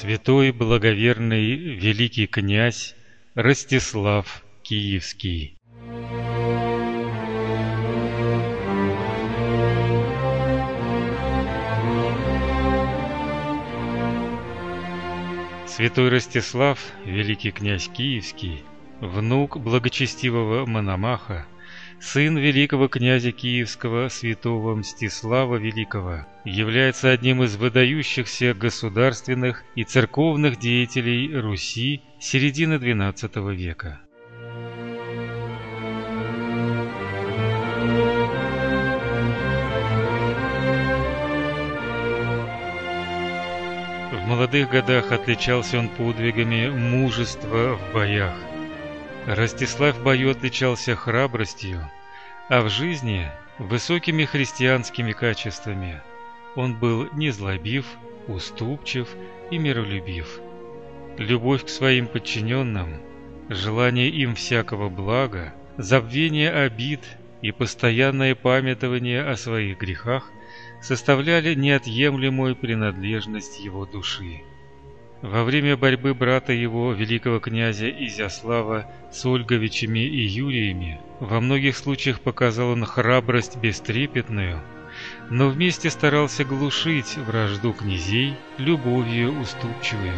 Святой благоверный великий князь Ростислав Киевский. Святой Ростислав, великий князь Киевский, внук благочестивого Мономаха, сын великого князя Киевского святого Мстислава Великого, является одним из выдающихся государственных и церковных деятелей Руси середины XII века. В молодых годах отличался он подвигами мужества в боях. Ростислав в бою отличался храбростью, а в жизни – высокими христианскими качествами. Он был незлобив, уступчив и миролюбив. Любовь к своим подчиненным, желание им всякого блага, забвение обид и постоянное памятование о своих грехах составляли неотъемлемую принадлежность его души. Во время борьбы брата его, великого князя Изяслава, с Ольговичами и Юриями, во многих случаях показал он храбрость бестрепетную, но вместе старался глушить вражду князей любовью уступчивую.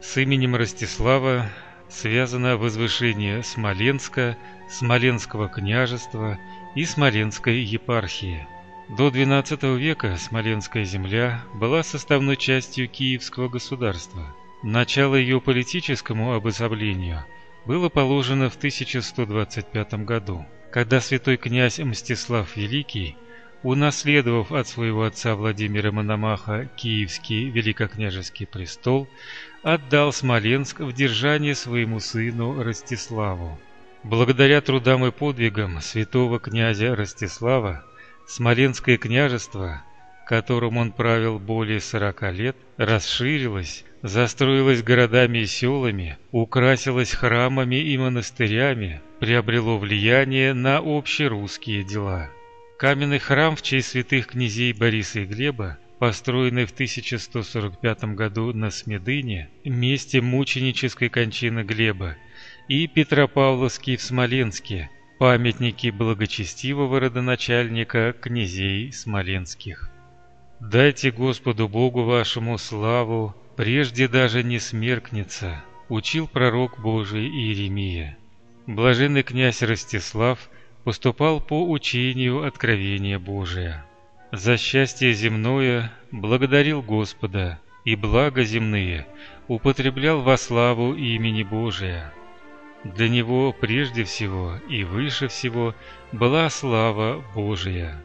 С именем Ростислава связано возвышение Смоленска, Смоленского княжества и Смоленской епархии. До XII века Смоленская земля была составной частью Киевского государства. Начало ее политическому обособлению было положено в 1125 году, когда святой князь Мстислав Великий, унаследовав от своего отца Владимира Мономаха Киевский великокняжеский престол, отдал Смоленск в держание своему сыну Ростиславу. Благодаря трудам и подвигам святого князя Ростислава Смоленское княжество, которым он правил более сорока лет, расширилось, застроилось городами и селами, украсилось храмами и монастырями, приобрело влияние на общерусские дела. Каменный храм в честь святых князей Бориса и Глеба построенный в 1145 году на Смедыне, месте мученической кончины Глеба, и Петропавловский в Смоленске, памятники благочестивого родоначальника князей смоленских. «Дайте Господу Богу вашему славу, прежде даже не смеркнется», учил пророк Божий Иеремия. Блаженный князь Ростислав поступал по учению откровения Божия. За счастье земное благодарил Господа, и благо земные употреблял во славу имени Божия. Для него прежде всего и выше всего была слава Божия.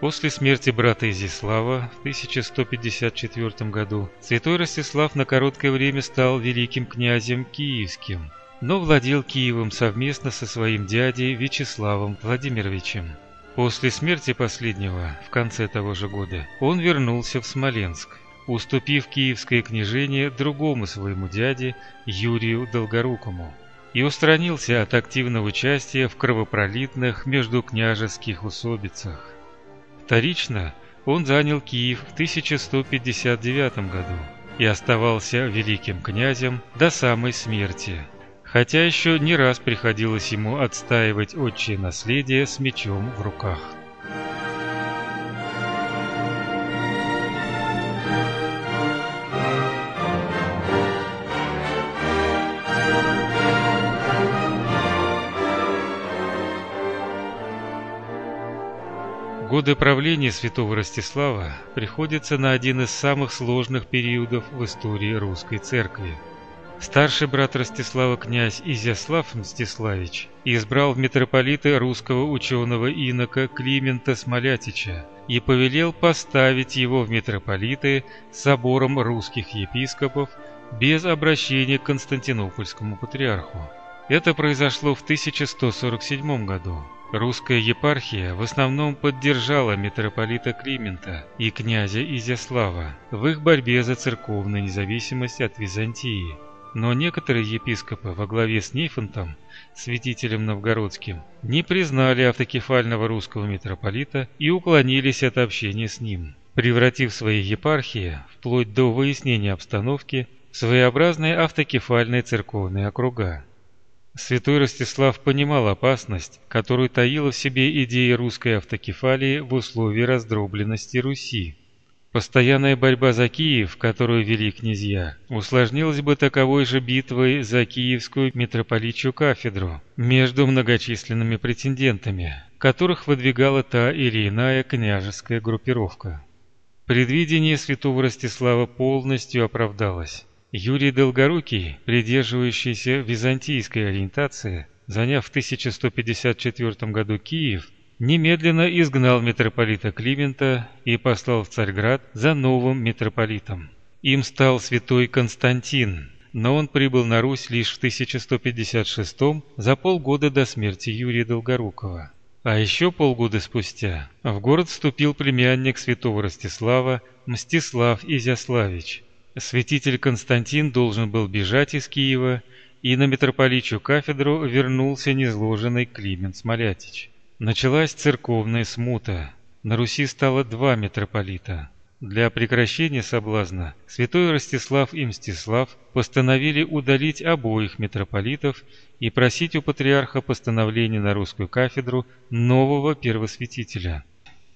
После смерти брата Изяслава в 1154 году святой Ростислав на короткое время стал великим князем киевским, но владел Киевом совместно со своим дядей Вячеславом Владимировичем. После смерти последнего, в конце того же года, он вернулся в Смоленск, уступив киевское княжение другому своему дяде Юрию Долгорукому и устранился от активного участия в кровопролитных междукняжеских усобицах. Вторично он занял Киев в 1159 году и оставался великим князем до самой смерти – хотя еще не раз приходилось ему отстаивать отчее наследие с мечом в руках. Годы правления святого Ростислава приходятся на один из самых сложных периодов в истории русской церкви – Старший брат Ростислава князь Изяслав Мстиславич избрал в митрополиты русского ученого инока Климента Смолятича и повелел поставить его в митрополиты собором русских епископов без обращения к Константинопольскому патриарху. Это произошло в 1147 году. Русская епархия в основном поддержала митрополита Климента и князя Изяслава в их борьбе за церковную независимость от Византии. Но некоторые епископы во главе с Нейфонтом, святителем новгородским, не признали автокефального русского митрополита и уклонились от общения с ним, превратив свои епархии, вплоть до выяснения обстановки, в своеобразные автокефальные церковные округа. Святой Ростислав понимал опасность, которую таила в себе идея русской автокефалии в условии раздробленности Руси. Постоянная борьба за Киев, которую вели князья, усложнилась бы таковой же битвой за Киевскую митрополичью кафедру между многочисленными претендентами, которых выдвигала та или иная княжеская группировка. Предвидение святого Ростислава полностью оправдалось. Юрий Долгорукий, придерживающийся византийской ориентации, заняв в 1154 году Киев, немедленно изгнал митрополита Климента и послал в Царьград за новым митрополитом. Им стал святой Константин, но он прибыл на Русь лишь в 1156 за полгода до смерти Юрия Долгорукова. А еще полгода спустя в город вступил племянник святого Ростислава Мстислав Изяславич – Святитель Константин должен был бежать из Киева, и на митрополичью кафедру вернулся незложенный Климент Смолятич. Началась церковная смута. На Руси стало два митрополита. Для прекращения соблазна святой Ростислав и Мстислав постановили удалить обоих митрополитов и просить у патриарха постановления на русскую кафедру нового первосвятителя.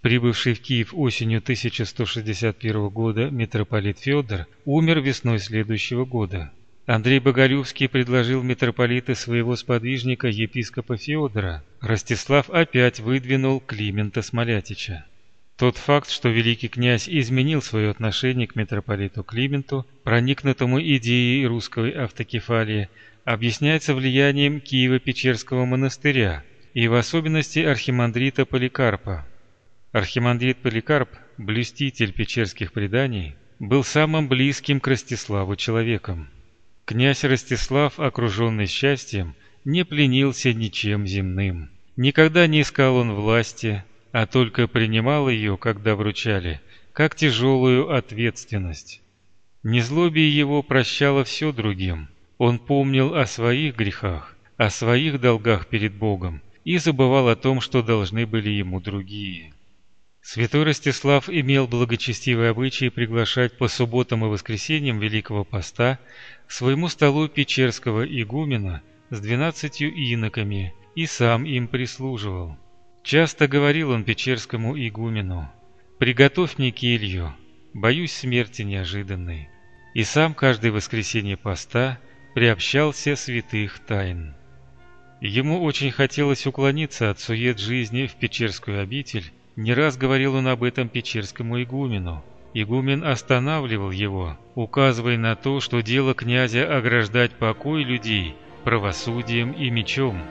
Прибывший в Киев осенью 1161 года митрополит Федор умер весной следующего года. Андрей Боголюбский предложил митрополита своего сподвижника епископа Феодора. Ростислав опять выдвинул Климента Смолятича. Тот факт, что великий князь изменил свое отношение к митрополиту Клименту, проникнутому идеей русской автокефалии, объясняется влиянием Киево-Печерского монастыря и в особенности архимандрита Поликарпа. Архимандрит Поликарп, блюститель печерских преданий, был самым близким к Ростиславу человеком. Князь Ростислав, окруженный счастьем, не пленился ничем земным. Никогда не искал он власти, а только принимал ее, когда вручали, как тяжелую ответственность. Незлобие его прощало все другим. Он помнил о своих грехах, о своих долгах перед Богом и забывал о том, что должны были ему другие. Святой Ростислав имел благочестивый обычай приглашать по субботам и воскресеньям Великого Поста к своему столу Печерского игумена с двенадцатью иноками и сам им прислуживал. Часто говорил он Печерскому игумену «Приготовь мне келью, боюсь смерти неожиданной». И сам каждое воскресенье поста приобщался святых тайн. Ему очень хотелось уклониться от сует жизни в Печерскую обитель не раз говорил он об этом Печерскому игумену. Игумен останавливал его, указывая на то, что дело князя ограждать покой людей правосудием и мечом.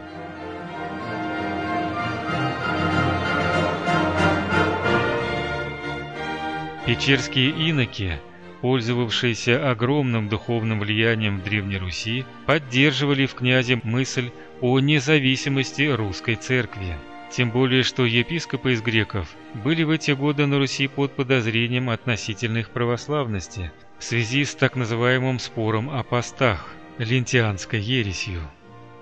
Печерские иноки, пользовавшиеся огромным духовным влиянием в Древней Руси, поддерживали в князе мысль о независимости русской церкви. Тем более, что епископы из греков были в эти годы на Руси под подозрением относительно их православности в связи с так называемым спором о постах, лентианской ересью.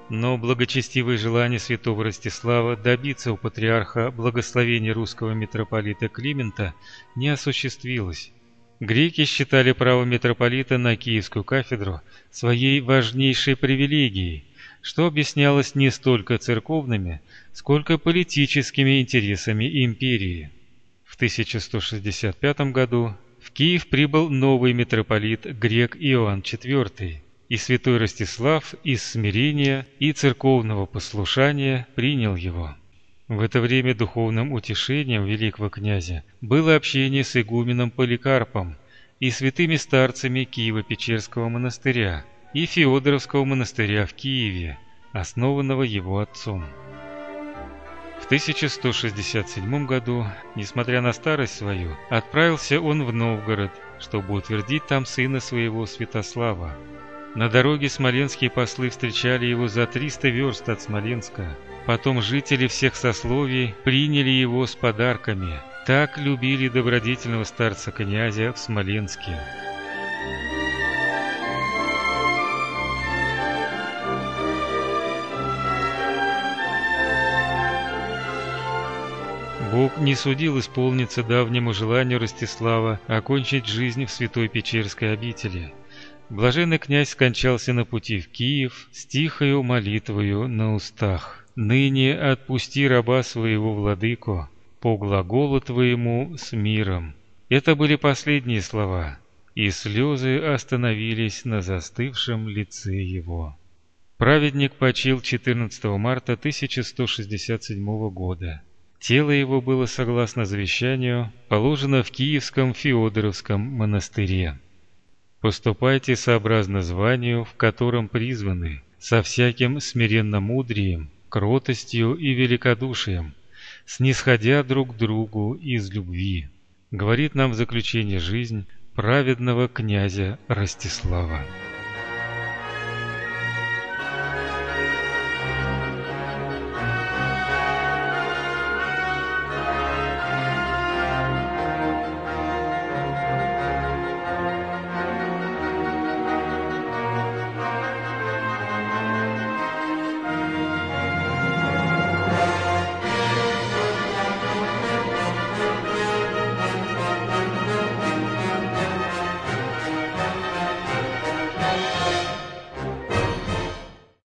Но благочестивое желание святого Ростислава добиться у патриарха благословения русского митрополита Климента не осуществилось. Греки считали право митрополита на Киевскую кафедру своей важнейшей привилегией, что объяснялось не столько церковными, сколько политическими интересами империи. В 1165 году в Киев прибыл новый митрополит грек Иоанн IV, и святой Ростислав из смирения и церковного послушания принял его. В это время духовным утешением великого князя было общение с игуменом Поликарпом и святыми старцами Киево-Печерского монастыря и Феодоровского монастыря в Киеве, основанного его отцом. В 1167 году, несмотря на старость свою, отправился он в Новгород, чтобы утвердить там сына своего Святослава. На дороге смоленские послы встречали его за 300 верст от Смоленска. Потом жители всех сословий приняли его с подарками. Так любили добродетельного старца князя в Смоленске. Бог не судил исполниться давнему желанию Ростислава окончить жизнь в святой Печерской обители. Блаженный князь скончался на пути в Киев с тихою молитвою на устах. «Ныне отпусти раба своего, владыко, по глаголу твоему с миром». Это были последние слова, и слезы остановились на застывшем лице его. Праведник почил 14 марта 1167 года. Тело его было, согласно завещанию, положено в Киевском Феодоровском монастыре. Поступайте сообразно званию, в котором призваны, со всяким смиренно-мудрием, кротостью и великодушием, снисходя друг к другу из любви, говорит нам в заключение жизнь праведного князя Ростислава.